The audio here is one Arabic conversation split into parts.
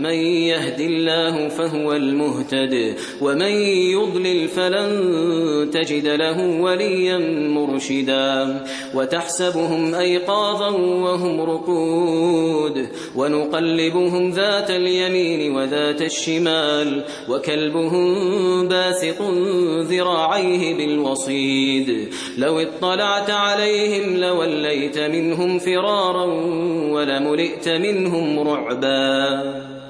من يهد الله فهو المهتد ومن يضلل فلن تجد له وليا مرشدا. وتحسبهم أيقاظا وهم رقود ونقلبهم ذات اليمين وذات الشمال وكلبهم باسط ذراعيه بالوصيد. لو اطلعت عليهم لوليت منهم فرارا ولملئت منهم رعبا.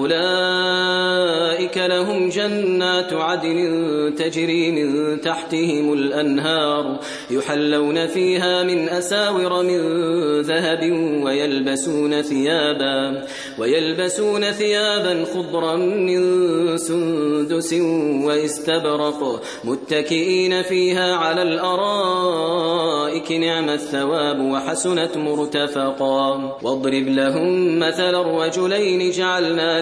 أولئك لهم جنات عدن تجري من تحتهم الأنهار يحلون فيها من أساور من ذهب ويلبسون ثيابا ويلبسون ثيابا خضرا من سندس واستبرق متكئين فيها على الأرائك نعم الثواب وحسنت مرتفقا واضرب لهم مثل الرجلين جعلنا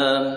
السلام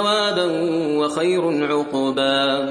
ثوابا وخير عقبا.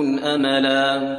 أملا.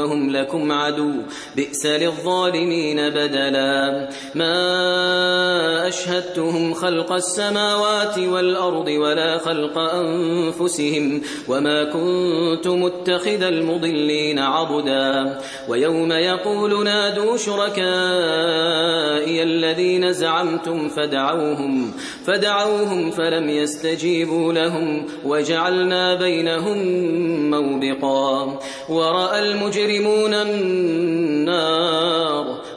وهم لكم عدو بئس للظالمين بدلا. ما أشهدتهم خلق السماوات والأرض ولا خلق أنفسهم وما كنت متخذ المضلين عبدا. ويوم يقول نادوا شركائي الذين زعمتم فدعوهم فدعوهم فلم يستجيبوا لهم وجعلنا بينهم موبقا. ورأى المجرمون النار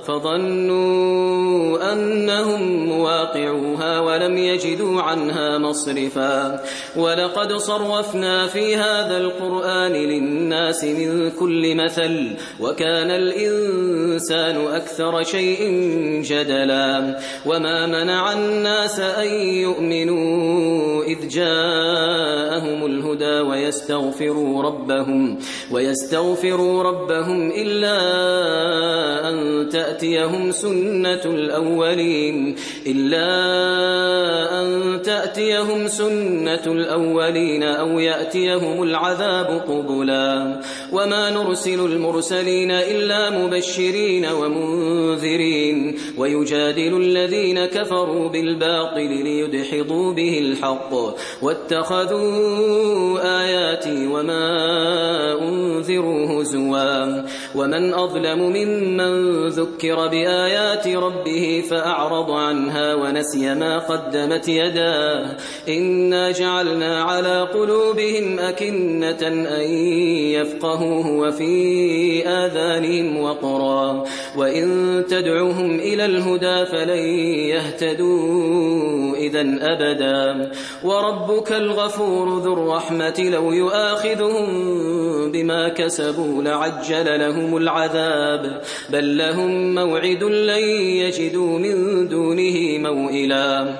فظنوا أنهم مواقعوها ولم يجدوا عنها مصرفا. ولقد صرفنا في هذا القرآن للناس من كل مثل وكان الإنسان أكثر شيء جدلا. وما منع الناس أن يؤمنوا إذ جاءهم الهدى ويستغفروا ربهم ويستغفروا ربهم إلا أن تأتيهم سنة الأولين إلا أن تأتيهم سنة الأولين أو يأتيهم العذاب قبلا. وما نرسل المرسلين إلا مبشرين ومنذرين. ويجادل الذين كفروا بالباطل ليدحضوا به الحق. واتخذوا آياتي وما أنذروا هزوا. ومن أظلم ممن ذكر بآيات ربه فأعرض عنها ونسي ما قدمت يداه إنا جعلنا على قلوبهم أكنة أن يفقهوه وفي آذانهم وقرا. وإن تدعوهم إلى الهدى فلن يهتدوا إذا أبدا. وربك الغفور ذو الرحمة لو يؤاخذهم بما كسبوا لعجل لهم العذاب. بل لهم موعد لن يجدوا من دونه موئلا.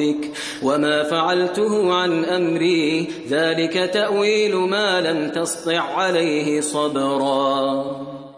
ربك وما فعلته عن أمري ذلك تأويل ما لم تسطع عليه صبرا.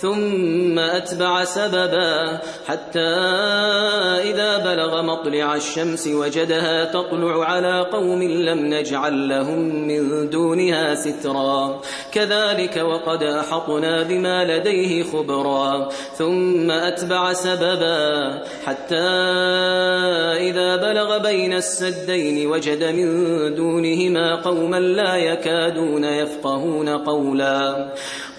ثم أتبع سببا حتى إذا بلغ مطلع الشمس وجدها تطلع على قوم لم نجعل لهم من دونها سترا. كذلك وقد أحطنا بما لديه خبرا. ثم أتبع سببا حتى إذا بلغ بين السدين وجد من دونهما قوما لا يكادون يفقهون قولا.